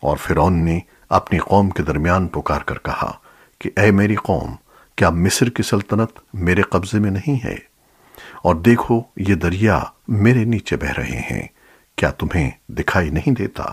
اور فرعون نے اپنی قوم کے درمیان پکار کر کہا کہ اے میری قوم، کیا مصر کی سلطنت میرے قبضے میں نہیں ہے؟ اور دیکھو، یہ دریا میرے نیچے بہ رہے ہیں۔ کیا تمہیں دکھائی نہیں دیتا؟